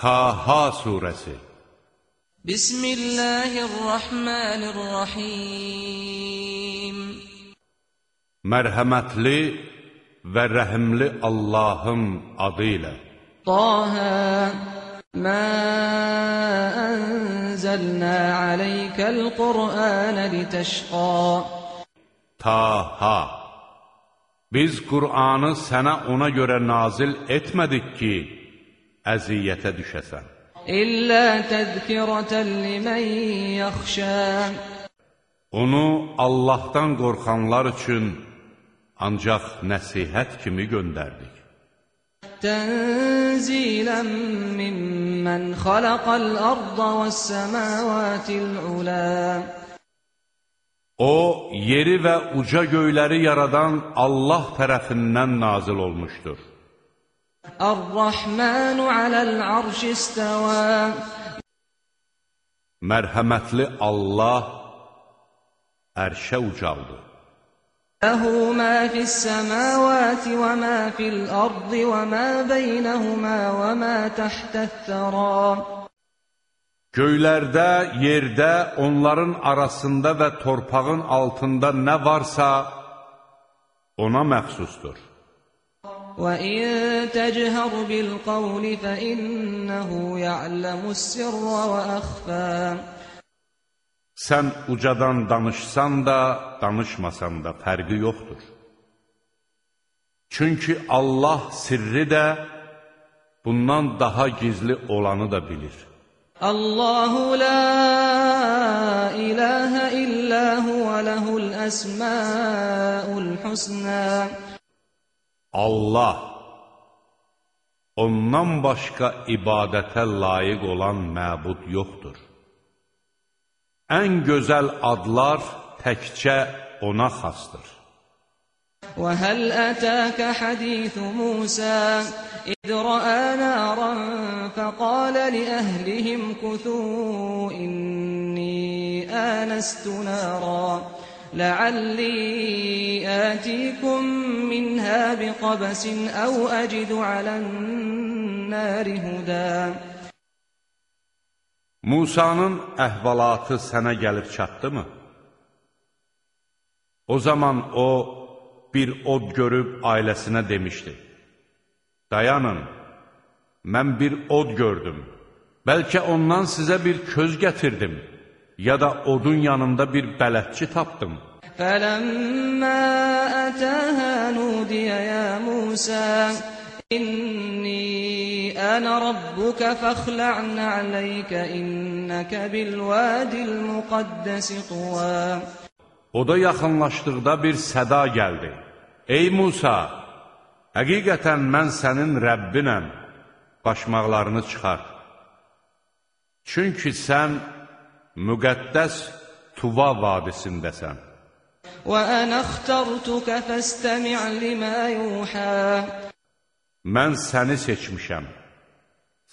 Taha Suresi. Bismillahirrahmanirrahim. Mərhəmətli və rəhimli Allahım adı ilə Taha Mə ənzəlnə aləykəl Qur'anə litəşqa Taha Biz Qur'anı sənə ona görə nazil etmədik ki, əziyyətə düşəsən. İllə təzkirətən limən yaxşə Onu Allahdan qorxanlar üçün ancaq nəsihət kimi göndərdik. Tənzilən mimmən xalaqal arda və səməvətil ulə O, yeri və uca göyləri yaradan Allah tərəfindən nazil olmuşdur. Ar-Rahmanu aləl arş istəvə Mərhəmətli Allah ərşə ucaldı. Ləhu mə fis səməvəti və mə fil ardı və mə beynəhumə və mə təhtəthərə Göylərdə, yerdə, onların arasında və torpağın altında nə varsa, ona məxsusdur. وَإِن تَجْهَرْ بِالْقَوْلِ فَإِنَّهُ يَعْلَمُ السِّرَّ وَأَخْفَى Sən ucadan danışsan da, danışmasan da fərqi yoxdur. Çünki Allah sirri də, bundan daha gizli olanı da bilir. Allahu la ilahe illa huve lehul esmaul husna Allah Ondan başqa ibadətə layiq olan məbud yoxdur. Ən gözəl adlar təkcə ona xasdır. وهل أتاك حديث موسى إذ رأى نارا فقال لأهلهم كثوا إني آنست نارا لعلي آتيكم منها بقبس أو أجد على النار هدى Musanın əhvalatı sənə gəlib çatdımı? O zaman o, bir od görüb ailəsinə demişdi. Dayanın, mən bir od gördüm. Bəlkə ondan sizə bir köz gətirdim, ya da odun yanında bir bələdçi tapdım. Fələmmə ətəhə nudiyə ya Musa, İnni ənə rabbukə fəxlə'nə aleykə innəkə bilvədil müqəddəsi tuvə. Oda yaxınlaşdıqda bir səda gəldi. Ey Musa, həqiqətən mən sənin Rəbbinəm, başmaqlarını çıxart. Çünki sən müqəddəs Tuva vadisindəsən. Və ənə xtartukə fəstəmi' limə yuhə. Mən səni seçmişəm.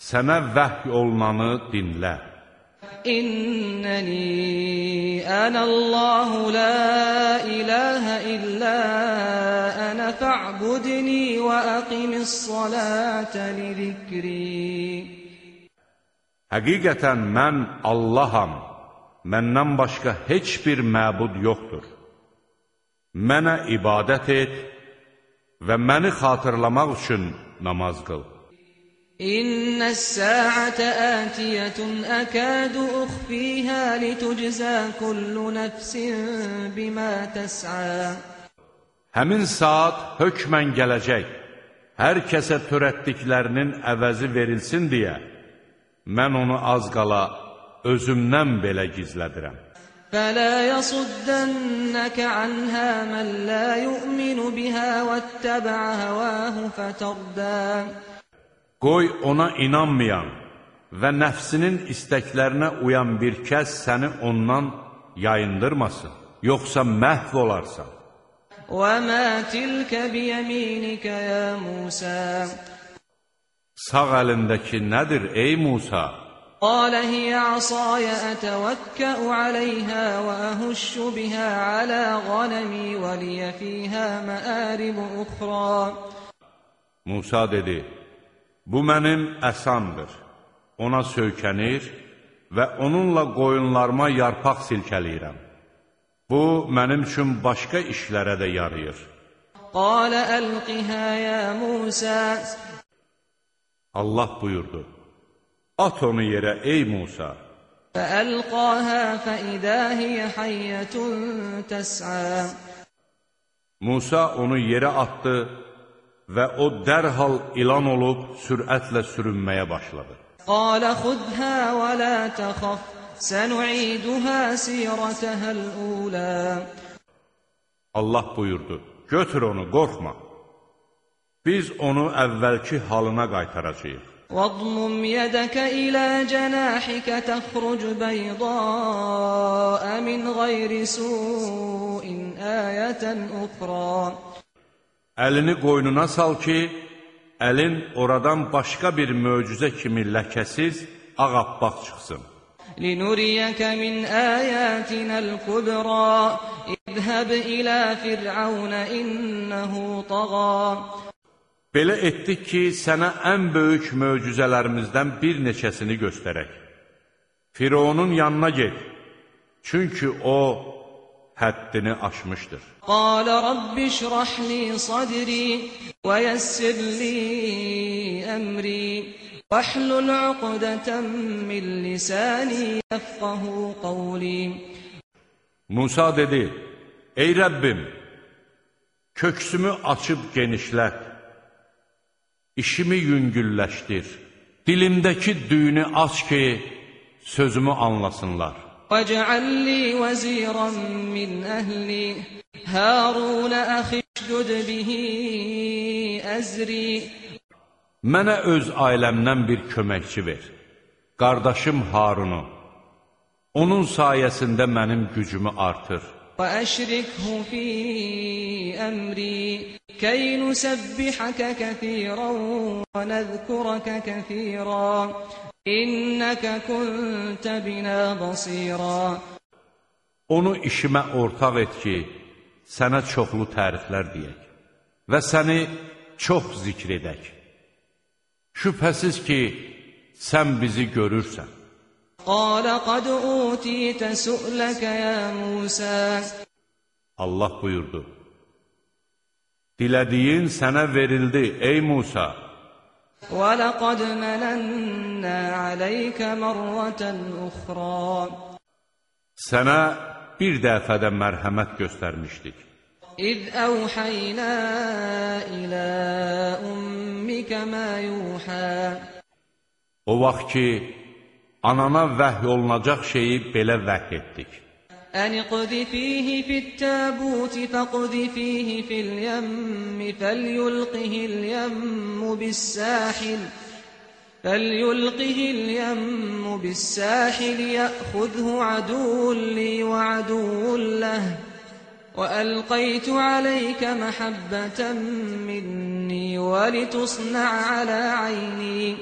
Sənə vəhy olunanı dinlə. İnnəni ənəllahu la iləhə illə ənə fə'budni və əqimis salətə li zikri. Həqiqətən mən Allaham məndən başqa heç bir məbud yoxdur. Mənə ibadət et və məni xatırlamaq üçün namaz qıl. İnnə səətə ətiyətun əkədu uxfiyhə litüczə kullu nəfsin bimə təsə. Həmin saat hökmən gələcək, hər kəsə törətdiklərinin əvəzi verilsin deyə, mən onu az qala özümdən belə gizlədirəm. فلا يصدنك عنها من لا يؤمن بها واتبع هواه فتردى Qoy ona inanmayan və nəfsinin istəklərinə uyan bir kəs səni ondan yayındırmasın, yoxsa məhv olarsan. وما تلك بيمينك يا موسى Sağ əlindəki nədir ey Musa? قال هي عصاي أتوكأ عليها وأهش بها على غنمي ولي فيها مآرب أخرى Musa dedi, bu mənim əsamdır. ona söykənir və onunla qoyunlarıma yarpaq silkələyirəm. Bu, mənim üçün başqa işlərə də yarayır. قال ألقها يا موسى Allah buyurdu, At onu yerə, ey Musa! Fəəlqəhə fəidə hiyə hayyətun təsə Musa onu yerə atdı və o dərhal ilan olub sürətlə sürünməyə başladı. Qalə xudhə və la təxaf, sənuiduhə sirətəhəl ulə. Allah buyurdu, götür onu, qorxma. Biz onu əvvəlki halına qaytaracaq. واضمم يدك إلى جناحك تخرج بيضاء من غير سوء آية أخرى Əlini qoynuna sal ki, əlin oradan başqa bir möcüzə kimi ləkəsiz, ağappaq çıxsın. لنريك من آياتنا الكبرى اذهب إلى فرعون إنه طغى Belə etdik ki, sənə ən böyük möcüzələrimizdən bir neçəsini göstərək. Fironun yanına get, çünki o həddini aşmışdır. Qalə Rabbi şirahli sadri və yəssirli əmri vəhlul uqdətən min lisani yəfqahu qavli. Musa dedi, ey Rəbbim, köksümü açıb genişlət. işimi yüngülləşdir, dilimdəki düyünü aç ki, sözümü anlasınlar. واجعل لي وزيرا من أهلي هارون أخي اشدد به أزري Mənə öz ailəmdən bir köməkçi ver, qardaşım Harunu. Onun sayəsində mənim gücümü artır. وأشركه في أمري كي نسبحك كثيرا ونذكرك كثيرا إنك كنت بنا بصيرا Onu işimə ortaq et ki, sənə çoxlu təriflər deyək və səni çox zikr edək. Şübhəsiz ki, sən bizi görürsən. قال قد أوتيت سؤلك يا موسى Allah buyurdu, Dilədiyin sənə verildi, ey Musa. ولقد مننا عليك مرة أخرى Sənə bir dəfədə mərhəmət göstərmişdik. إذ أوحينا إلى أمك ما يوحى O vaxt ki, anana vəhy olunacaq şeyi belə vəhy etdik. التابوت فاقذفيه في اليم فليلقه اليم بالساحل فليلقه اليم بالساحل يأخذه عدو لي وعدو له وألقيت عليك محبة مني ولتصنع على عيني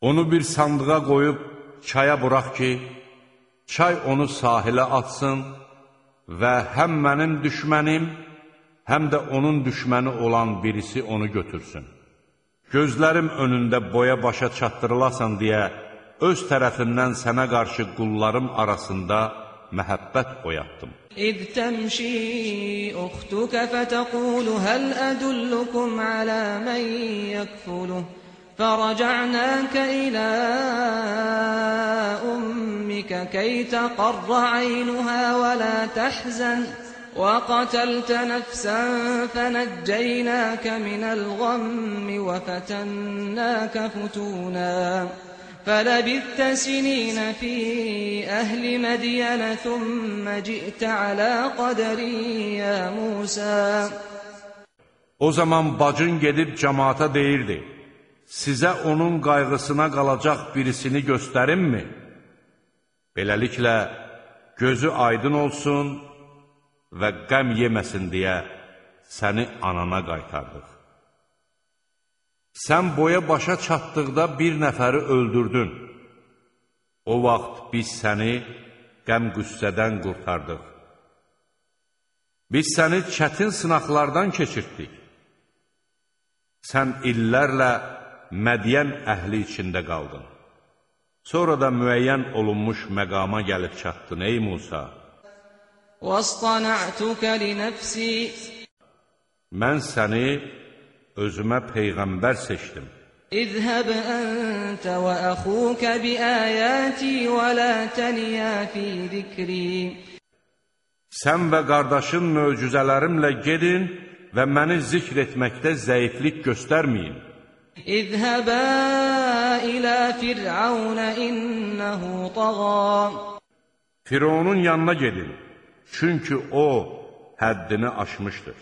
Onu bir sandığa qoyub çaya burax ki, çay onu sahilə atsın və həm mənim düşmənim, həm də onun düşməni olan birisi onu götürsün. Gözlərim önündə boya başa çatdırılasan deyə öz tərəfimdən sənə qarşı qullarım arasında məhəbbət oyatdım. İz təmşi uxtuka fətəqulu həl ədullukum alə mən yəkfuluh فرجعناك إلى أمك كي تقر عينها ولا تحزن. وقتلت نفسا فنجيناك من الغم وفتناك فتونا. فلبثت سنين في أهل مدين ثم جئت على قدر يا موسى. O zaman bacın gedib cəmaata deyirdi, sizə onun qayğısına qalacaq birisini göstərimmi? Beləliklə, gözü aydın olsun və qəm yeməsin deyə səni anana qaytardıq. Sən boya başa çatdıqda bir nəfəri öldürdün. O vaxt biz səni qəm-qüssədən qurtardıq. Biz səni çətin sınaqlardan keçirtdik. Sən illərlə Mədiyən əhli içində qaldın. Sonra da müəyyən olunmuş məqama gəlib çatdın, ey Musa. واصطنعتك لنفسي Mən səni özümə peyğəmbər seçdim. اذهب أنت وأخوك بآياتي ولا تنيا في ذكري Sən və qardaşın möcüzələrimlə gedin və məni zikr etməkdə zəiflik göstərməyin. اذهبا إلى فرعون إنه طغى Fironun yanına gedin, çünki o həddini aşmışdır.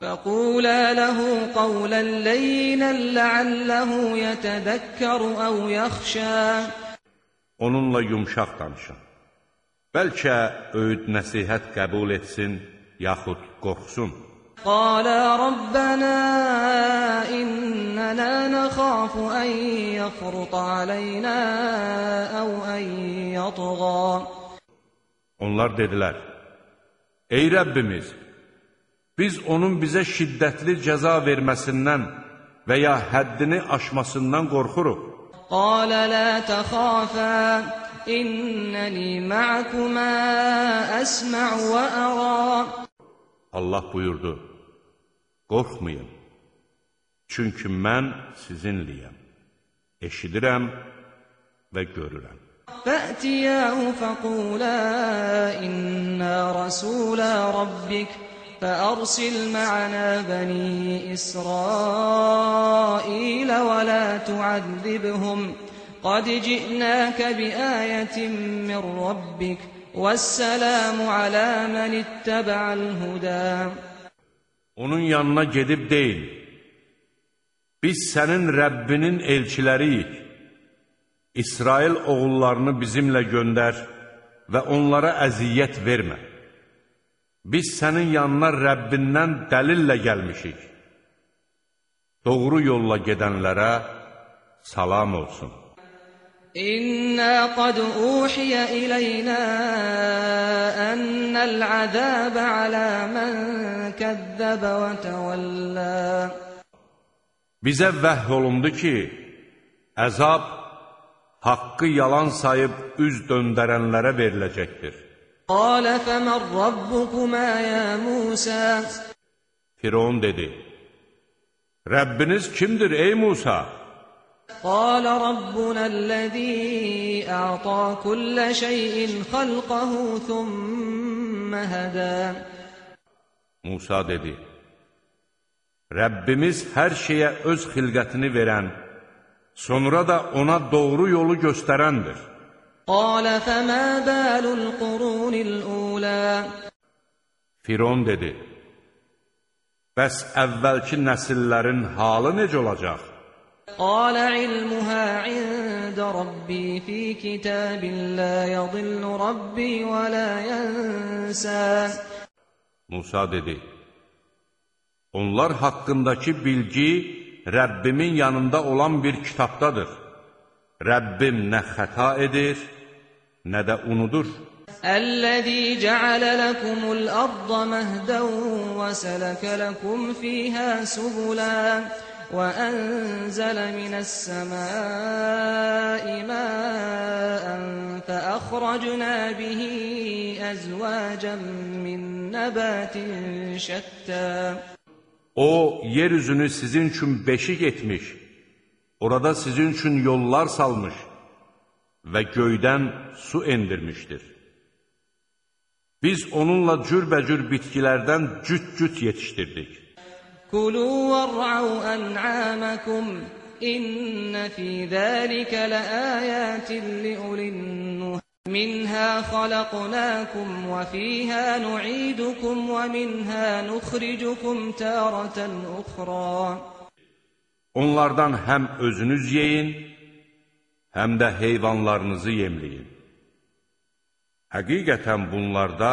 فقولا له قولا لينا لعله يتذكر أو يخشى Onunla yumşaq danışın. Bəlkə öyüd nəsihət qəbul etsin, yaxud qorxsun. قالا ربنا إننا نخاف أن يفرط علينا أو أن يطغى Onlar dedilər, Ey Rəbbimiz, biz onun bizə şiddətli cəza verməsindən və ya həddini aşmasından qorxuruq. قال لا تخافا إنني معكما أسمع وأرى Allah buyurdu, qorxmayın, çünki mən sizinliyəm, eşidirəm və görürəm. فأتياه فقولا إنا رسولا ربك فأرسل معنا بني إسرائيل ولا تعذبهم قد جئناك بآية من ربك والسلام على من اتبع الهدى Onun yanına gedib deyin, biz sənin Rəbbinin elçiləriyik. İsrail oğullarını bizimlə göndər və onlara əziyyət vermə. Biz sənin yanına Rəbbindən dəlillə gəlmişik. Doğru yolla gedənlərə salam olsun. İnna kad uhiye ileyna ennel azâbe alâ men kezzebe ve tevellâ. Bizə vəh ki, əzab haqqı yalan sayıb üz döndərənlərə veriləcəkdir. Qalə fəmən rabbukumə ya Musa. Firon dedi, Rəbbiniz kimdir ey Musa? قال ربنا الذي أعطى كل شيء خلقه ثم هدى Musa dedi, Rəbbimiz hər şeyə öz xilqətini verən, sonra da ona doğru yolu göstərəndir. Qalə fəmə bəlul qurunil ulə Firon dedi, Bəs əvvəlki nəsillərin halı necə olacaq? قال علمها عند ربي في كتاب لا يضل ربي ولا ينسى Musa dedi, Onlar haqqındakı bilgi Rəbbimin yanında olan bir kitabdadır. Rəbbim nə xəta edir, nə də unudur. الذي جعل لكم الأرض مهدا وسلك لكم فيها سبلا وأنزل من السماء ماء فأخرجنا به أزواجا من نبات شتى O, yeryüzünü sizin üçün beşik etmiş, orada sizin üçün yollar salmış və göydən su endirmişdir. Biz onunla cürbəcür bitkilərdən cüt-cüt yetişdirdik. كلوا وارعوا أنعامكم إن في ذلك لآيات لأولي النهى منها خلقناكم وفيها نعيدكم ومنها نخرجكم تارة أخرى Onlardan həm özünüz yeyin, həm də heyvanlarınızı yemləyin. Həqiqətən bunlarda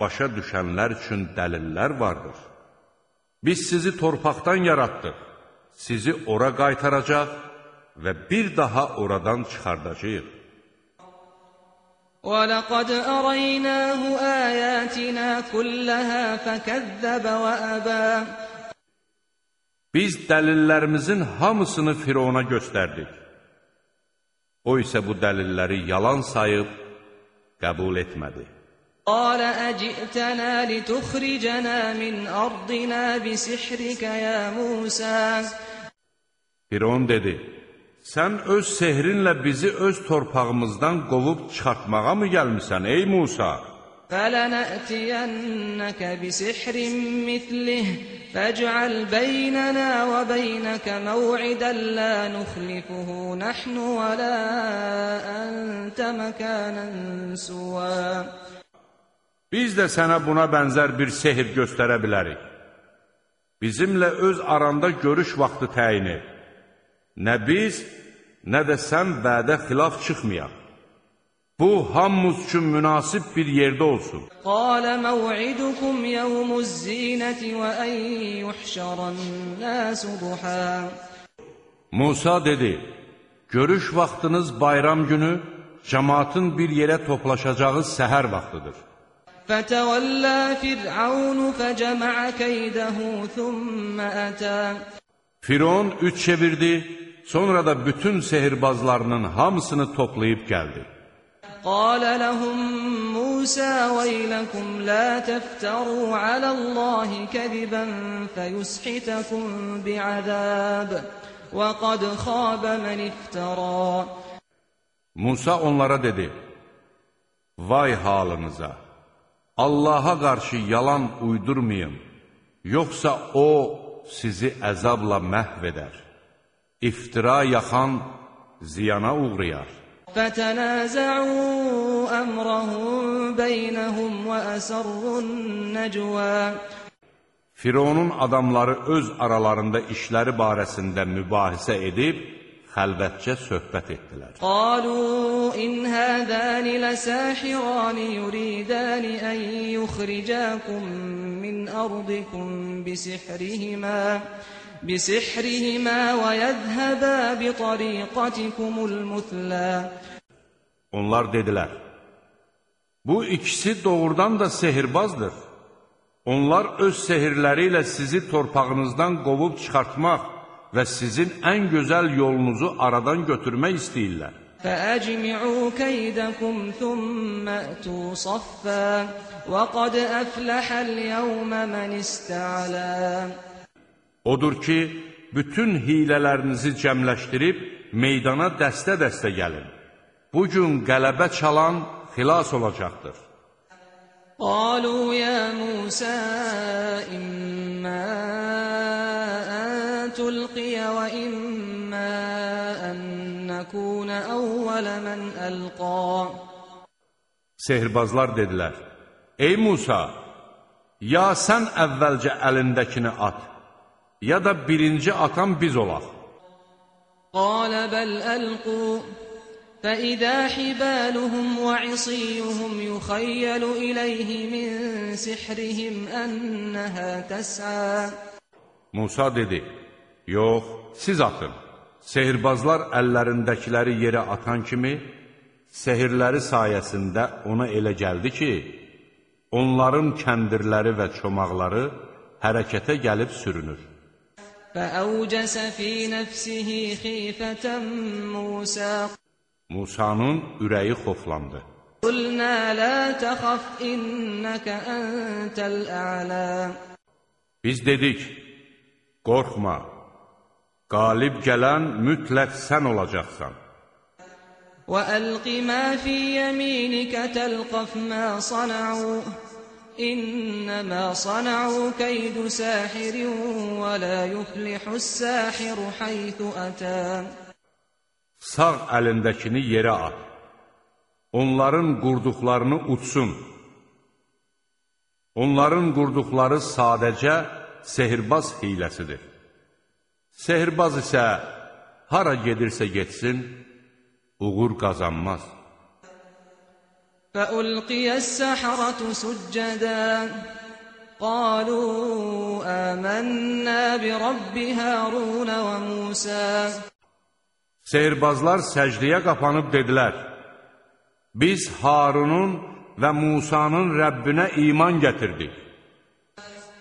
başa düşənlər üçün dəlillər vardır. Biz sizi torpaqdan yaratdıq, sizi ora qaytaracaq və bir daha oradan çıxardacağıq. ولقد أريناه آياتنا كلها فكذب وأبى Biz dəlillərimizin hamısını Firona göstərdik. O isə bu dəlilləri yalan sayıb qəbul etmədi. قال أجئتنا لتخرجنا من أرضنا بسحرك يا موسى Firon dedi, sən öz sehrinlə bizi öz torpağımızdan qovub çıxartmağa mı gəlmisən, ey Musa? فلنأتينك بسحر مثله فاجعل بيننا وبينك موعدا لا نخلفه نحن ولا أنت مكانا سوى Biz də sənə buna bənzər bir sehr göstərə bilərik. Bizimlə öz aranda görüş vaxtı təyin et. Nə biz, nə də sən vədə xilaf çıxmayaq. Bu, hamımız üçün münasib bir yerdə olsun. Qalə məv'idukum yəvmuz zinəti və ən yuhşaran nəsu duhə. Musa dedi, görüş vaxtınız bayram günü, cəmatın bir yerə toplaşacağı səhər vaxtıdır. فتولى فرعون فجمع كيده ثم أتى Firon üç çevirdi, sonra da bütün sehirbazlarının hamısını toplayıb gəldi. قال لهم موسى ويلكم لا تفتروا على الله كذبا فيسحتكم بعذاب وقد خاب من افترى Musa onlara dedi, Vay halınıza! Allaha qarşı yalan uydurmayın, yoxsa O sizi əzabla məhv edər. İftira yaxan ziyana uğrayar. Fətənəzəu əmrəhum beynəhum və əsərrun nəcvə Fironun adamları öz aralarında işləri barəsində mübahisə edib, xəlvətcə söhbət etdilər. Qalu in hədani ləsəxirani yuridani ən yuxricakum min ardikum bisihrihimə bisihrihimə və yəzhəbə bitariqatikumul mutlə. Onlar dedilər, bu ikisi doğrudan da sehirbazdır. Onlar öz sehirləri ilə sizi torpağınızdan qovub çıxartmaq, və sizin ən gözəl yolunuzu aradan götürmək istəyirlər. فأجمعوا كيدكم ثم أتوا صفا وقد أفلح اليوم من استعلى Odur ki, bütün hilələrinizi cəmləşdirib meydana dəstə-dəstə gəlin. Bugün qələbə çalan xilas olacaqdır. قالوا يا موسى إما أن تلقي وإما أن نكون أول من ألقى Sehirbazlar dedilər, Ey Musa, ya sən əvvəlcə əlindəkini at, ya da birinci atan biz olaq. قال بل ألقوا فإذا حبالهم وعصيهم يخيل إليه من سحرهم أنها تسعى Musa dedi, yox, siz atın. Sehirbazlar əllərindəkiləri yerə atan kimi, sehirləri sayəsində ona elə gəldi ki, onların kəndirləri və çomaqları hərəkətə gəlib sürünür. فأوجس في نفسه خيفة موسى Musanın ürəyi xoflandı. قلنا لا تخف إنك أنت الأعلى Biz dedik, qorxma, qalib gələn mütləq sən olacaqsan. وألق ما في يمينك تلقف ما صنعوا إنما صنعوا كيد ساحر ولا يفلح الساحر حيث أتى Sağ əlindəkini yerə at. Onların qurduqlarını utsun. Onların qurduqları sadəcə sehirbaz hiləsidir. Sehirbaz isə hara gedirsə getsin, uğur qazanmaz. فألقي السحرة سجدا قالوا آمنا برب هارون وموسى Sehirbazlar səcdiyə qapanıb dedilər, Biz Harunun və Musanın Rəbbinə iman gətirdik.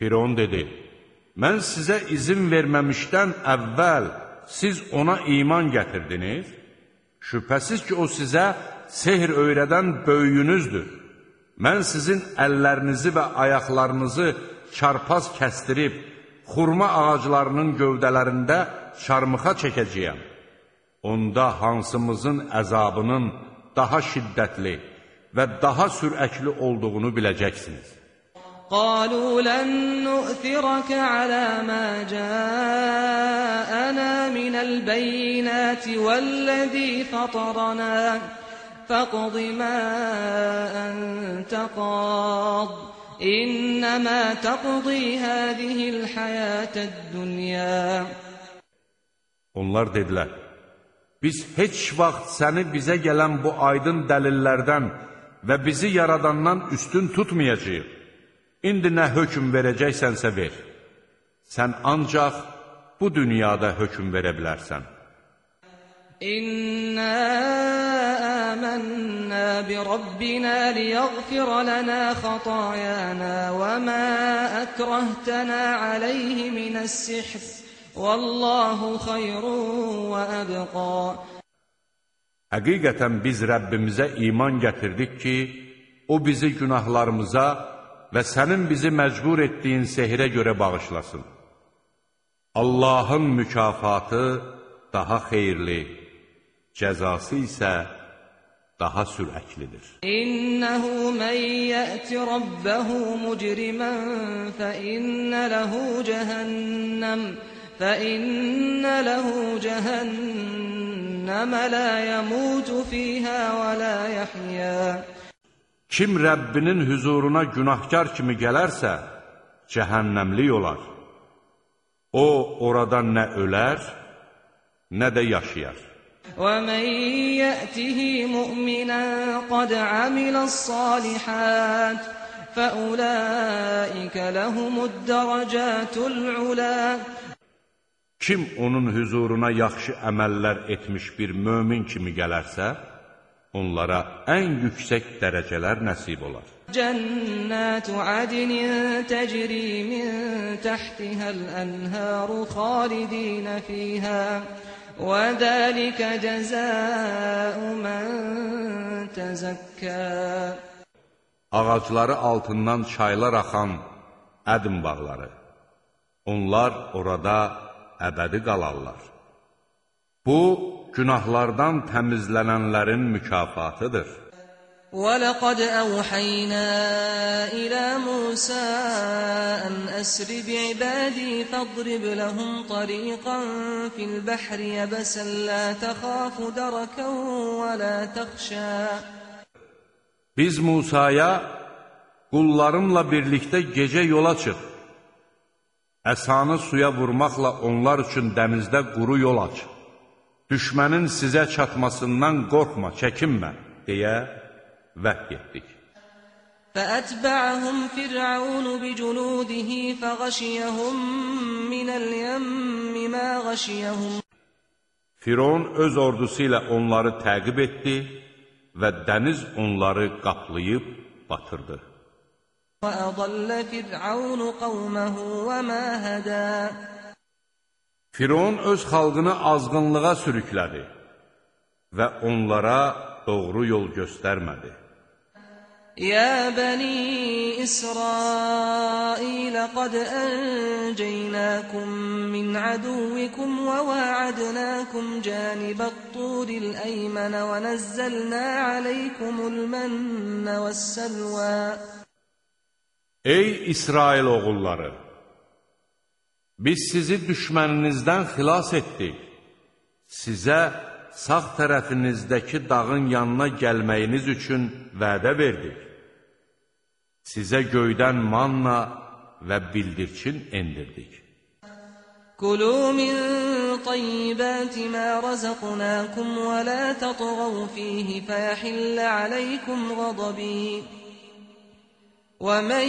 Firon dedi, mən sizə izin verməmişdən əvvəl siz ona iman gətirdiniz? Şübhəsiz ki, o sizə sehr öyrədən böyüyünüzdür. Mən sizin əllərinizi və ayaqlarınızı çarpaz kəstirib, xurma ağaclarının gövdələrində çarmıxa çəkəcəyəm. Onda hansımızın əzabının daha şiddətli və daha sürəkli olduğunu biləcəksiniz. قالوا لن نؤثرك على ما جاءنا من البينات والذي فطرنا فاقض ما أنت قاض إنما تقضي هذه الحياة الدنيا Onlar dedilər, biz heç vaxt səni bizə gələn bu aydın dəlillərdən və bizi yaradandan üstün tutmayacaq. İndi nə hökm verəcəksənsə ver. Sən ancaq bu dünyada hökm verə bilərsən. İnna amanna bi rabbina liyaghfira lana khatayana wa ma akrahtana alayhi min as-sihr. Wallahu khayrun wa abqa. Həqiqətən biz Rəbbimizə iman gətirdik ki, o bizi günahlarımıza və sənin bizi məcbur etdiyin sehrə görə bağışlasın. Allahın mükafatı daha xeyirli, cəzası isə daha sürəklidir. İnnehu men yati rabbahu mujriman fa inna lahu jahannam fa inna lahu jahannam la yamutu fiha wa la yahya. Kim Rəbbinin hüzuruna günahkar kimi gələrsə, cəhənnəmlik olar. O, orada nə ölər, nə də yaşayar. ومن يأته مؤمنا قد عمل الصالحات فأولئك لهم الدرجات العلا Kim onun hüzuruna yaxşı əməllər etmiş bir mömin kimi gələrsə, onlara ən yüksək dərəcələr nəsib olar. Cənnətu adnin təcri min təhtihəl ənhəru xalidinə fiyhə və dəlikə cəzəu mən təzəkkə. Ağacları altından çaylar axan ədim bağları. Onlar orada əbədi qalarlar. Bu, günahlardan təmizlənənlərin mükafatıdır. ولقد أوحينا إلى موسى أن أسر بعبادي فاضرب لهم طريقا في البحر يبسا لا تخاف دركا ولا تخشى Biz Musaya, qullarımla birlikdə gecə yola çıx. Əsanı suya vurmaqla onlar üçün dənizdə quru yol aç. Düşmənin sizə çatmasından qorxma, çəkinmə, deyə vəhy etdik. فأتبعهم فرعون بجنوده فغشيهم من اليم ما غشيهم Firon öz ordusu ilə onları təqib etdi və dəniz onları qaplayıb batırdı. وأضل فرعون قومه وما هدى Firon öz xalqını azğınlığa sürüklədi və onlara doğru yol göstərmədi. يا بني إسرائيل قد أنجيناكم من عدوكم وواعدناكم جانب الطور الأيمن ونزلنا عليكم المن والسلوى Ey İsrail oğulları! Biz sizi düşməninizdən xilas etdik. Sizə sağ tərəfinizdəki dağın yanına gəlməyiniz üçün vədə verdik. Sizə göydən manna və bildirçin endirdik. Kulu min tayyibati ma razaqnakum və la tatğav fihi fəyəhillə aleykum qadabi. ومن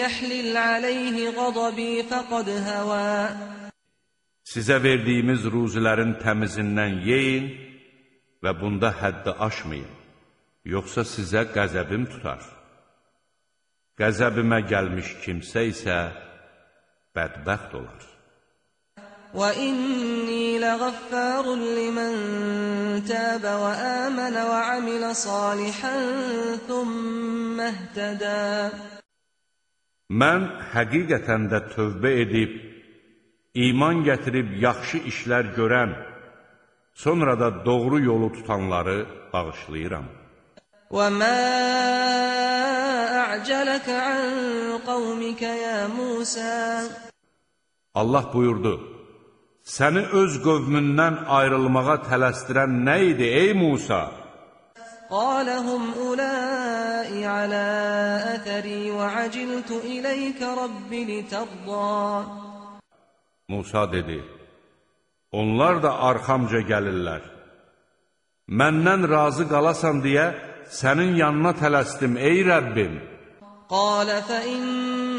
يحلل عليه غضبي فقد هوى Sizə verdiyimiz ruzilərin təmizindən yeyin və bunda həddi aşmayın, yoxsa sizə qəzəbim tutar. Qəzəbimə gəlmiş kimsə isə bədbəxt olar. وإني لغفار لمن تاب وآمن وعمل صالحا ثم اهتدى Mən həqiqətən də tövbə edib, iman gətirib yaxşı işlər görən, sonra da doğru yolu tutanları bağışlayıram. وما أعجلك عن قومك يا موسى Allah buyurdu, Səni öz qövmündən ayrılmağa tələsdirən nə idi, ey Musa? Qaləhum uləi alə ətəri və aciltu iləykə rabbi litərda. Musa dedi, onlar da arxamca gəlirlər. Məndən razı qalasan deyə sənin yanına tələsdim, ey Rəbbim. Qalə fə inə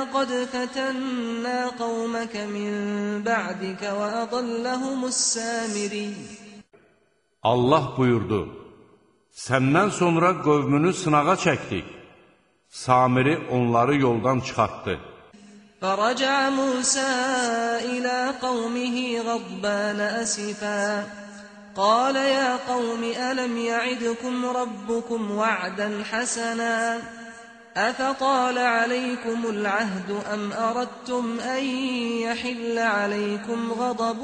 قد فتنا قومك من بعدك وأضلهم السامري Allah buyurdu, səndən sonra qövmünü sınağa çəkdik. Samiri onları yoldan çıxartdı. فرجع موسى إلى قومه غضبان أسفا قال يا قوم ألم يعدكم ربكم وعدا حسنا أفطال عليكم العهد أم أردتم أن يحل عليكم غضب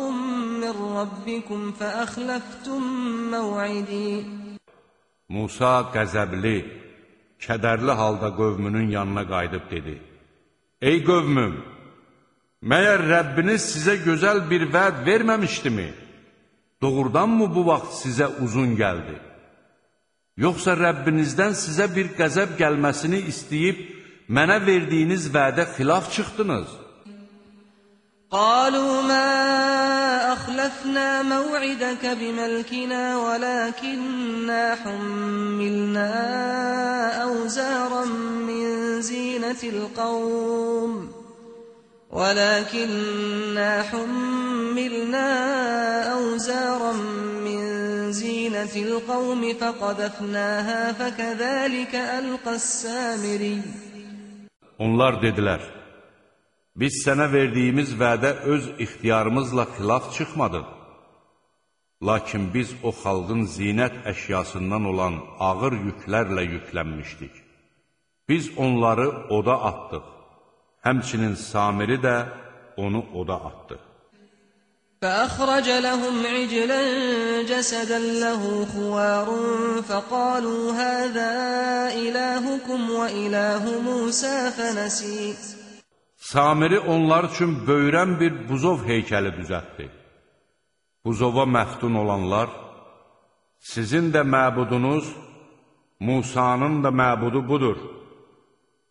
من ربكم فأخلفتم موعدي Musa qəzəbli, kədərli halda qövmünün yanına qayıdıb dedi, Ey qövmüm, məyər Rəbbiniz sizə gözəl bir vəd verməmişdimi? Doğrudanmı bu vaxt sizə uzun gəldi? Yoxsa Rəbbinizdən sizə bir qəzəb gəlməsini istəyib, mənə verdiyiniz vədə xilaf çıxdınız? قالوا ما أخلفنا موعدك بملكنا ولكننا حملنا أوزارا من زينة القوم ولكننا حملنا أوزارا من زينة القوم فقذفناها فكذلك ألقى السامري Onlar dedilər, biz sənə verdiyimiz vədə öz ixtiyarımızla xilaf çıxmadıq. Lakin biz o xalqın zinət əşyasından olan ağır yüklərlə yüklənmişdik. Biz onları oda atdıq. Həmçinin Samiri də onu oda atdı. فأخرج لهم عجلا جسدا له خوار فقالوا هذا إلهكم وإله موسى فنسي Samiri onlar üçün böyrən bir buzov heykəli düzəltdi. Buzova məftun olanlar, sizin də məbudunuz, Musanın da məbudu budur.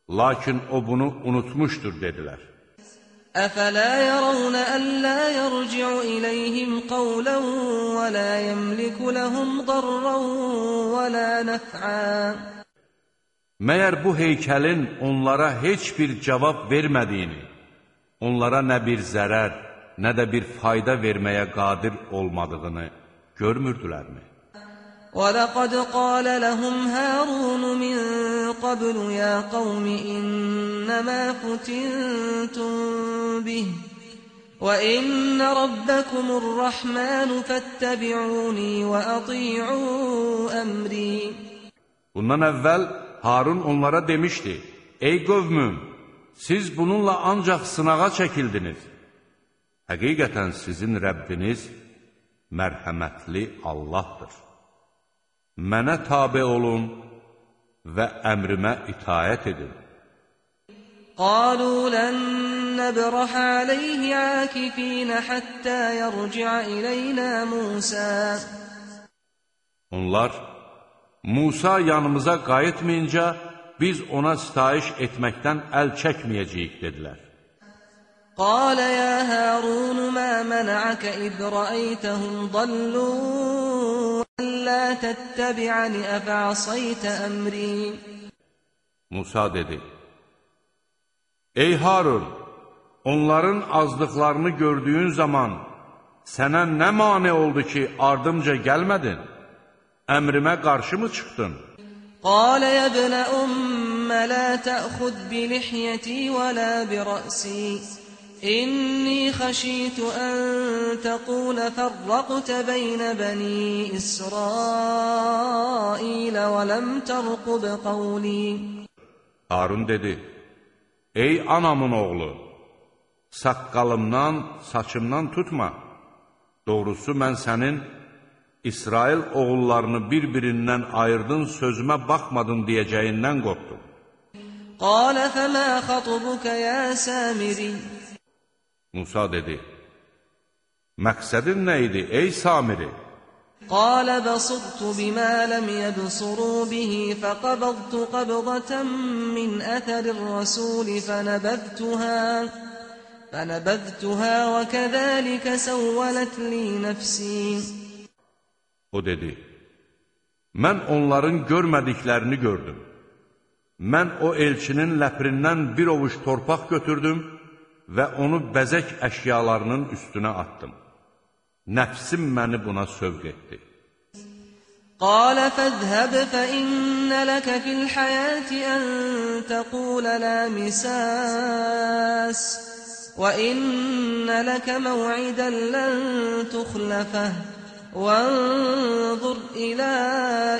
Lakin o bunu unutmuşdur, dedilər. أفلا يرون ألا يرجع إليهم قولا ولا يملك لهم ضرا ولا نفعا Məyər bu heykəlin onlara heç bir cavab vermədiyini, onlara nə bir zərər, nə də bir fayda verməyə qadir olmadığını görmürdülərmi? ولقد قال لهم هارون من قبل يا قوم إنما فتنتم به وإن ربكم الرحمن فاتبعوني وأطيعوا أمري Bundan əvvəl Harun onlara demişdi, Ey qövmüm, siz bununla ancaq sınağa çəkildiniz. Həqiqətən sizin Rəbbiniz mərhəmətli Allahdır. mənə tabe olun və əmrimə itaət edin. Qalu lən nəbrəhə aleyhi əkifinə həttə yərciə ileynə Musə. Onlar, Musa yanımıza qayıtmayınca, biz ona sitayiş etməkdən əl çəkməyəcəyik, dedilər. Qalə ya Harun, mə mənəəkə idrəəytəhum dallun ألا تتبعني أفعصيت أمري Musa dedi, Ey Harun, onların azlıqlarını gördüyün zaman sənə nə mane oldu ki, ardımca gəlmədin? Əmrimə qarşı mı çıxdın? قال يا ابن أم لا تأخذ بلحيتي ولا İnni haşitu en tekule ferrakte beyne beni İsrail ve lem terkub kavli. Arun dedi, ey anamın oğlu, saqqalımdan, saçımdan tutma. Doğrusu mən sənin İsrail oğullarını bir-birindən ayırdın, sözümə baxmadın deyəcəyindən qorxdum. Qalə fəmə xatubuka ya Samiri Musa dedi, Məqsədin nə idi, ey Samiri? Qalə bəsudtu bimə ləm yəbsuru bihi fəqəbəztu qəbdətən min ətərir rəsuli fənəbəztuhə fənəbəztuhə və kəzəlikə səvvələt li nəfsi. O dedi, mən onların görmədiklərini gördüm. Mən o elçinin ləprindən bir ovuş torpaq götürdüm və onu bəzək əşyalarının üstünə attım. Nəfsim məni buna sövq etdi. قال فاذهب فإن لك في الحياة أن تقول لا مساس وإن لك موعدا لن تخلفه وانظر إلى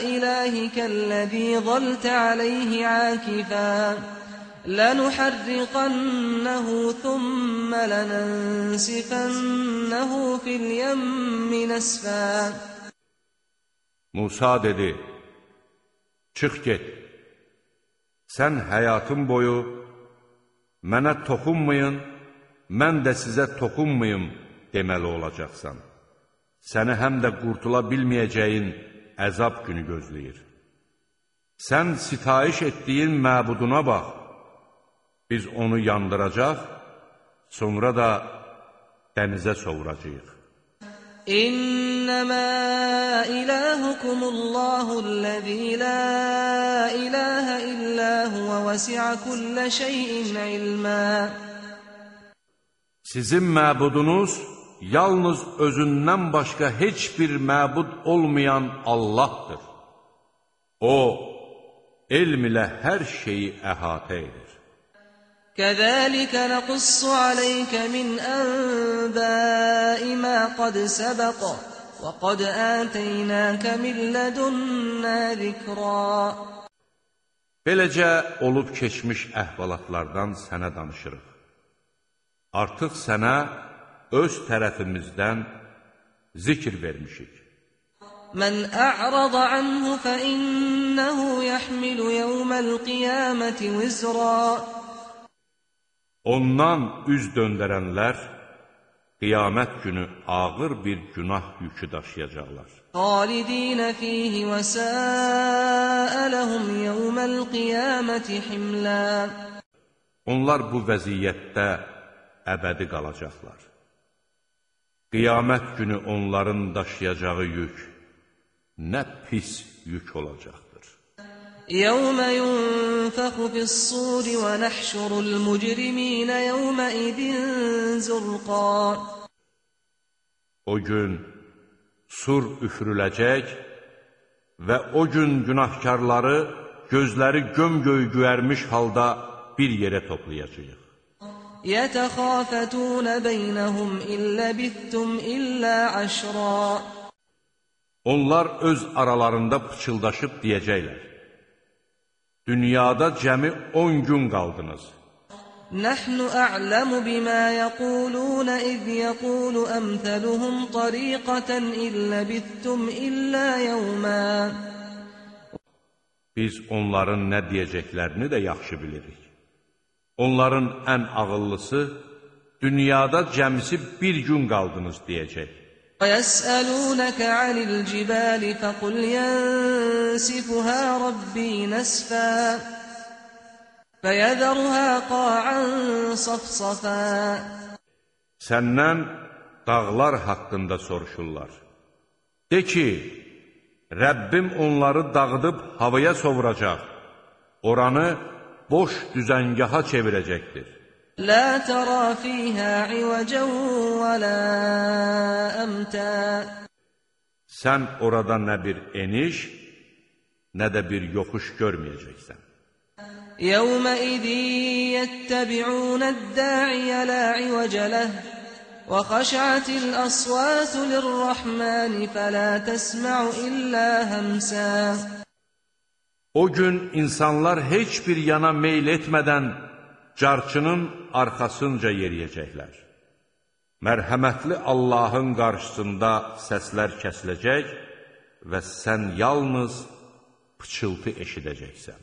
إلهك الذي ظلت عليه عاكفا لنحرقنه ثم لننسفنه في اليم نسفا Musa dedi, çıx get, sən həyatın boyu mənə toxunmayın, mən də sizə toxunmayım deməli olacaqsan. Səni həm də qurtula bilməyəcəyin əzab günü gözləyir. Sən sitayiş etdiyin məbuduna bax, Biz onu yandıracaq, sonra da dənizə sovuracağıq. İnnemə ilahukumullahu-llezî la ilahe illâ huve vesi'a kulle şeyin ilmâ. Sizin məbudunuz yalnız özündən başqa heç bir məbud olmayan Allahdır. O, elm ilə hər şeyi əhatə edir. كذلك نقص عليك من أنباء ما قد سبق وقد آتيناك من لدنا ذكرا Beləcə olub keçmiş əhvalatlardan sənə danışırıq. Artıq sənə öz tərəfimizdən zikr vermişik. من أعرض عنه فإنه يحمل يوم القيامة وزرا Ondan üz döndərənlər qiyamət günü ağır bir günah yükü daşıyacaqlar. Xalidinə fihi və səələhum yevməl qiyaməti himlə. Onlar bu vəziyyətdə əbədi qalacaqlar. Qiyamət günü onların daşıyacağı yük nə pis yük olacaq. يوم ينفخ في الصور ونحشر المجرمين يومئذ زرقا O gün sur üfürüləcək və o gün günahkarları gözləri gömgöy güərmiş halda bir yerə toplayacağıq. Yətəxafətun beynəhum illə bittum illə əşra Onlar öz aralarında pıçıldaşıb deyəcəklər. Dünyada cəmi 10 gün qaldınız. Nəhnu a'lamu bima yaqulun iz yaqulu amsaluhum tariqatan illa bittum illa yawma Biz onların nə deyəcəklərini də yaxşı bilirik. Onların ən ağıllısı dünyada cəmisi bir gün qaldınız deyəcək. ويسألونك عن الجبال فقل ينسفها ربي نسفا فيذرها قاعا صفصفا Səndən dağlar haqqında soruşurlar. De ki, Rəbbim onları dağıdıb havaya sovuracaq, oranı boş düzəngaha çevirəcəkdir. لا ترى فيها عوجا ولا أمتا Sən orada nə bir eniş, nə də bir yoxuş görməyəcəksən. يومئذ يتبعون الداعي لا عوج له وخشعت الأصوات للرحمن فلا تسمع إلا همسا O gün insanlar heç bir yana meyl etmədən carçının arxasınca yeriyəcəklər. Mərhəmətli Allahın qarşısında səslər kəsiləcək və sən yalnız pıçıltı eşidəcəksən.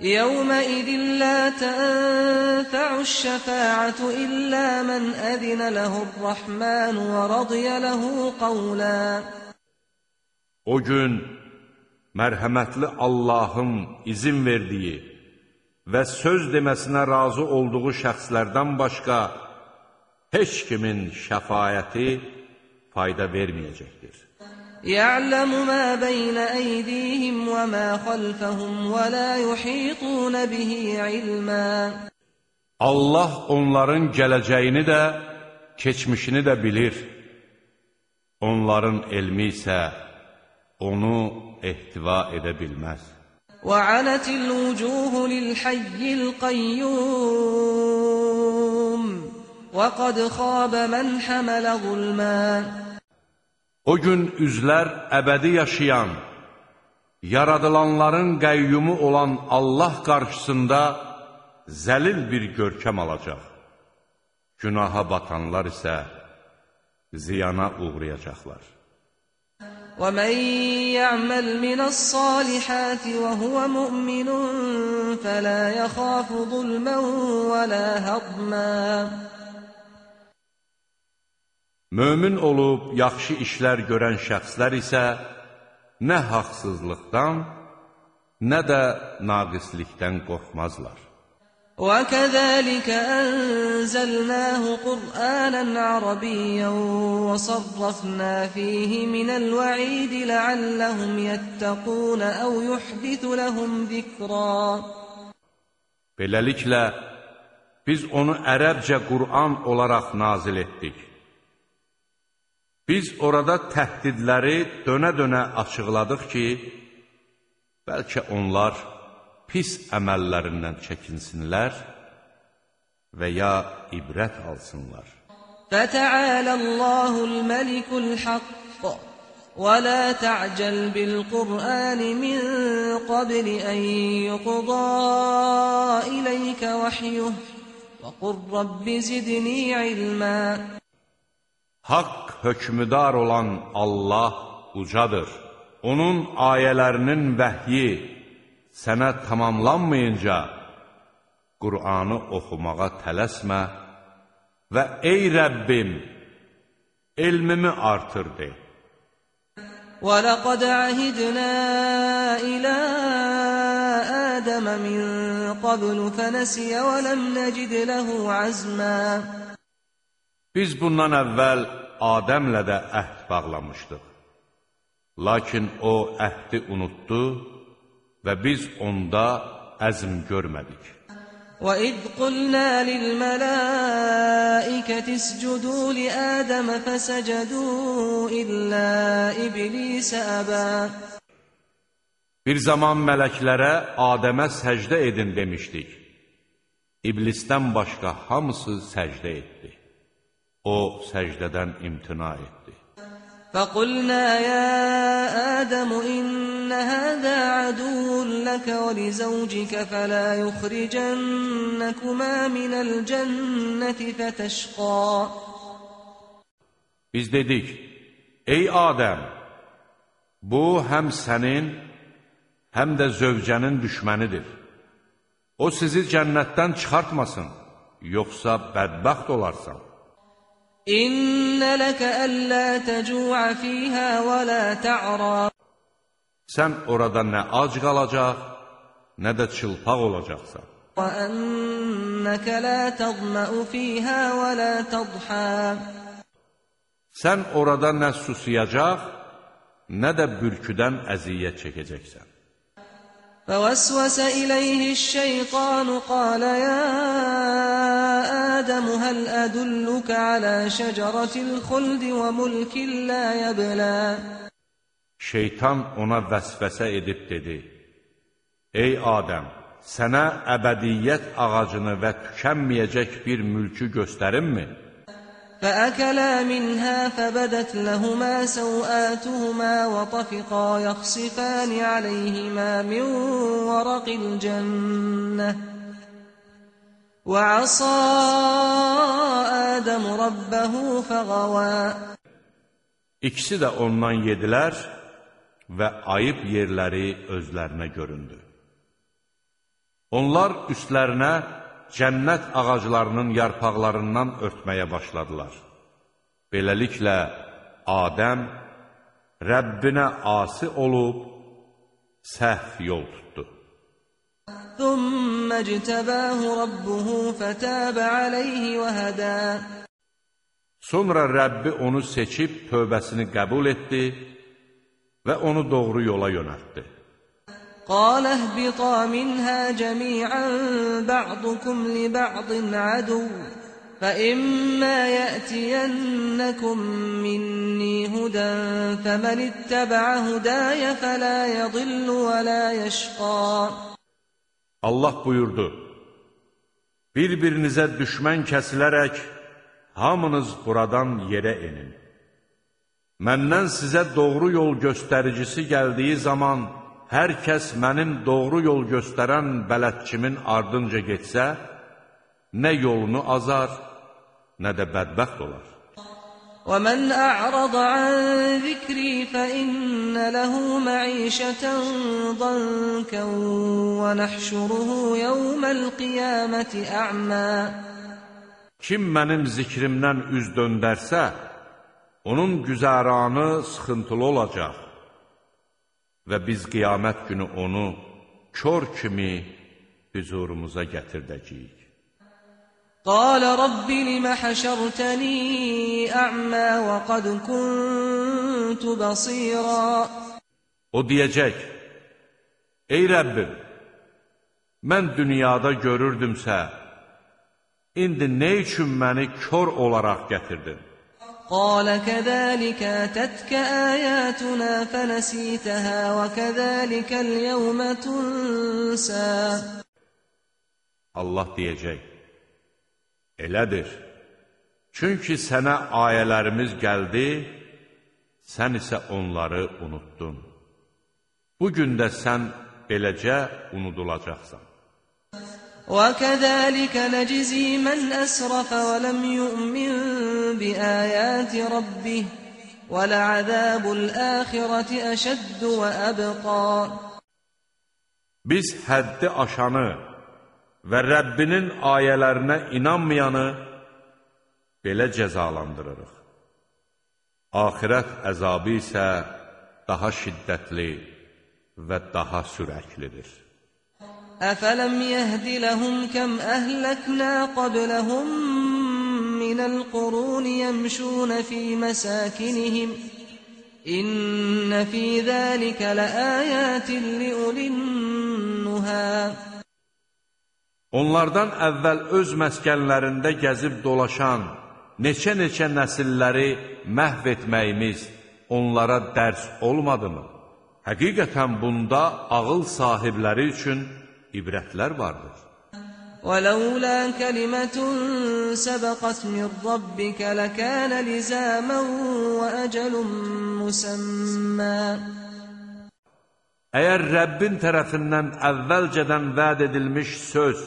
يومئذ لا تنفع الشفاعة إلا من أذن له الرحمن ورضي له قولا O gün mərhəmətli Allahın izin verdiyi və söz deməsinə razı olduğu şəxslərdən başqa heç kimin şəfayəti fayda verməyəcəkdir. يعلم ما بين أيديهم وما خلفهم ولا يحيطون به علما Allah onların gələcəyini də, keçmişini də bilir. Onların elmi isə onu ehtiva edə bilməz. وعنت الوجوه للحي القيوم وقد خاب من حمل ظلما O gün üzlər əbədi yaşayan, yaradılanların qəyyumu olan Allah qarşısında zəlil bir görkəm alacaq. Günaha batanlar isə ziyana uğrayacaqlar. ومن يعمل من الصالحات وهو مؤمن فلا يخاف ظلما ولا هضما Mömin olub yaxşı işlər görən şəxslər isə nə haqsızlıqdan, nə də naqislikdən qorxmazlar. وكذلك أنزلناه قرآنا عربيا وصرفنا فيه من الوعيد لعلهم يتقون أو يحدث لهم ذكرا Beləliklə, biz onu ərəbcə Qur'an olaraq nazil etdik. Biz orada təhdidləri dönə-dönə açıqladıq ki, bəlkə onlar pis əməllərindən çəkinsinlər və ya ibrət alsınlar. Fətəalə Allahul məlikul haqq və la tə'cəl bil Qur'ani min qabli ən yuqda iləykə vəhiyyuh və qur Rabbi zidni ilmə Haqq hökmüdar olan Allah ucadır. Onun ayələrinin vəhyi sənə tamamlanmayınca Qur'anı oxumağa tələsmə və ey Rəbbim, elmimi artır de. ولقد عهدنا إلى آدم من قبل فنسي ولم نجد له عزما Biz bundan əvvəl Adəmlə də əhd bağlamışdıq. Lakin o əhdi unutdu və biz onda əzm görmədik. وإذ قلنا للملائكة اسجدوا لآدم فسجدوا إلا إبليس أبى Bir zaman mələklərə Adəmə səcdə edin demişdik. İblisdən başqa hamısı səcdə etdi. O səcdədən imtina etdi. فقلنا يا آدم إن هذا عدو لك ولزوجك فلا يخرجنكما من الجنة فتشقى Biz dedik, ey Adəm, bu həm sənin, həm də zövcənin düşmənidir. O sizi cənnətdən çıxartmasın, yoxsa bədbəxt olarsan. إن لك ألا تجوع فيها ولا تعرى Sən orada nə ac qalacaq, nə də çılpaq olacaqsan. وأنك لا تظمأ فيها ولا تضحى Sən orada nə susuyacaq, nə də bürküdən əziyyət çəkəcəksən. فوسوس إليه الشيطان قال يا آدم هل أدلك على شجرة الخلد وملك لا يبلى Şeytan ona vəsvəsə edib dedi, Ey Adəm, sənə əbədiyyət ağacını və tükənməyəcək bir mülkü göstərimmi? فأكلا منها فبدت لهما سوآتهما وطفقا يخصفان عليهما من ورق الجنة وعصى آدم ربه فغوى İkisi də ondan yedilər və ayıb yerləri özlərinə göründü. Onlar üstlərinə cənnət ağaclarının yarpaqlarından örtməyə başladılar. Beləliklə, Adəm Rəbbinə asi olub, səhv yol tutdu. ثم اجتباه ربه فتاب عليه وهدى Sonra Rəbbi onu seçib tövbəsini qəbul etdi və onu doğru yola yönəltdi. قال اهبطا منها جميعا بعضكم لبعض عدو فإما يأتينكم مني هدى فمن اتبع هداي فلا يضل ولا يشقى Allah buyurdu, Bir-birinizə düşmən kəsilərək, hamınız buradan yerə enin. Məndən sizə doğru yol göstəricisi gəldiyi zaman, hər kəs mənim doğru yol göstərən bələdçimin ardınca getsə, nə yolunu azar, nə də bədbəxt olar. ومن أعرض عن ذكري فإن له معيشة ضنكا ونحشره يوم القيامة أعمى Kim mənim zikrimdən üz döndərsə, onun güzəranı sıxıntılı olacaq və biz qiyamət günü onu kör kimi hüzurumuza gətirdəcəyik. Qalə Rabbi limə həşərtəni ə'mə və qad kuntu basira. O deyəcək, ey Rəbbim, mən dünyada görürdümsə, indi nə üçün məni kör olaraq gətirdin? قال كذلك أتتك آياتنا فنسيتها وكذلك اليوم تنسى Allah deyəcək, Elədir, çünki sənə ayələrimiz gəldi, sən isə onları unuttun. Bugün də sən beləcə unudulacaqsan. وكذلك نجزي من أسرف ولم يؤمن بآيات ربه ولعذاب الآخرة أشد وأبقى Biz həddi aşanı və Rəbbinin ayələrinə inanmayanı belə cəzalandırırıq. Ahirət əzabı isə daha şiddətli və daha sürəklidir. أفلم يهد لهم كم أهلكنا قبلهم من القرون يمشون في مساكنهم إن في ذلك لآيات لأولي النهى Onlardan əvvəl öz məskənlərində gəzib dolaşan neçə-neçə nəsilləri məhv etməyimiz onlara dərs olmadımı? Həqiqətən bunda ağıl sahibləri üçün ibrətlər vardır. ولولا كلمة سبقت من ربك لكان لزاما وأجل مسمى Əgər Rəbbin tərəfindən əvvəlcədən vəd edilmiş söz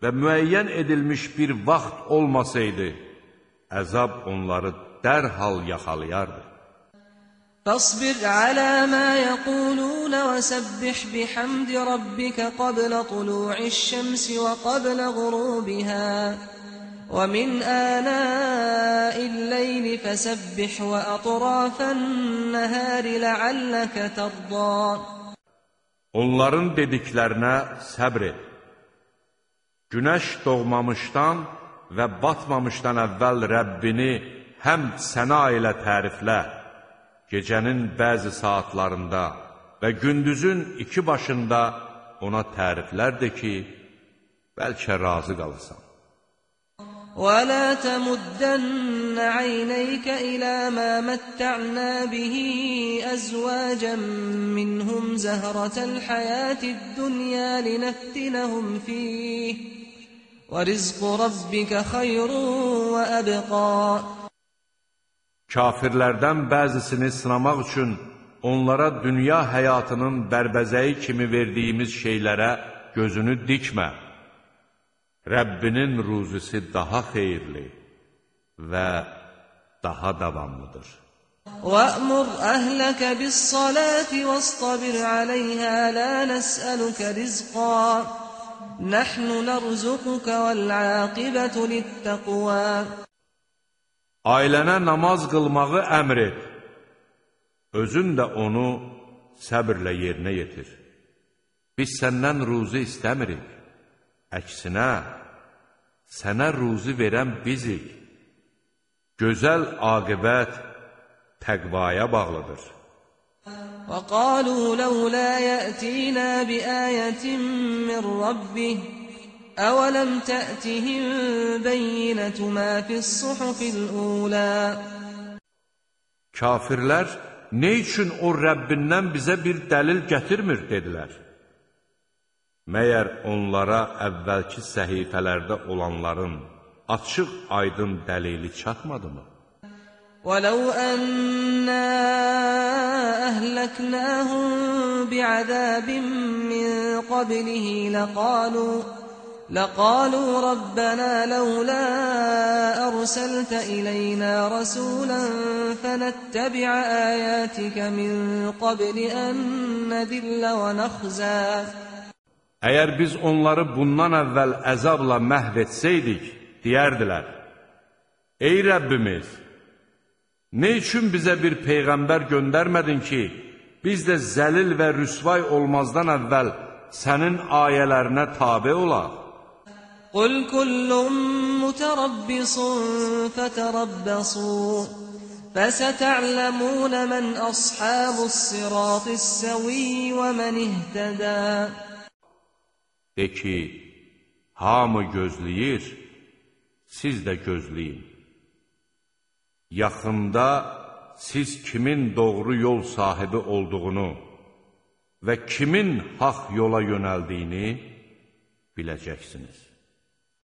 və müəyyən edilmiş bir vaxt olmasaydı, əzab onları dərhal yaxalayardı. فاصبر على ما يقولون وسبح بحمد ربك قبل طلوع الشمس وقبل غروبها. ومن آناء الليل فسبح وأطراف النهار لعلك ترضى. Onların dediklərinə səbr et. Günəş doğmamışdan və batmamışdan əvvəl Rəbbini həm səna ilə təriflə, gecənin bəzi saatlarında və gündüzün iki başında ona təriflər de ki, bəlkə razı qalasan. ولا تمدن عينيك إلى ما متعنا به أزواجا منهم زهرة الحياة الدنيا لنفتنهم فيه ورزق ربك خير وأبقى Kafirlərdən bəzisini sınamaq üçün onlara dünya həyatının bərbəzəyi kimi verdiyimiz şeylərə gözünü dikmə. Rəbbinin ruzisi daha xeyirli və daha davamlıdır. وأمر أهلك بالصلاة واصطبر عليها لا نسألك رزقا نحن نرزقك والعاقبة للتقوى Ailənə namaz qılmağı əmr et. Özün də onu səbirlə yerinə yetir. Biz səndən ruzi istəmirik. Əksinə, sənə ruzi verən bizik. Gözəl aqibət təqvaya bağlıdır. وقالوا لولا يأتينا بآية من ربه أولم تأتهم بينة ما في الصحف الأولى Kafirlər, nə üçün o Rəbbindən bizə bir dəlil gətirmir, dedilər. Məyər onlara əvvəlki səhifələrdə olanların açıq aydın dəlili çatmadımı? ولو أنا أهلكناهم بعذاب من قبله لقالوا لقالوا ربنا لولا أرسلت إلينا رسولا فنتبع آياتك من قبل أن نذل ونخزى Əgər biz onları bundan əvvəl əzabla məhv etsəydik, deyərdilər, Ey Rəbbimiz, nə üçün bizə bir Peyğəmbər göndərmədin ki, biz də zəlil və rüsvay olmazdan əvvəl sənin ayələrinə tabi olaq? قل كل متربص فتربصوا فستعلمون من أصحاب الصراط السوي ومن اهتدى De ki, hamı gözləyir, siz də gözləyin. Yaxında siz kimin doğru yol sahibi olduğunu və kimin haq yola yönəldiyini biləcəksiniz.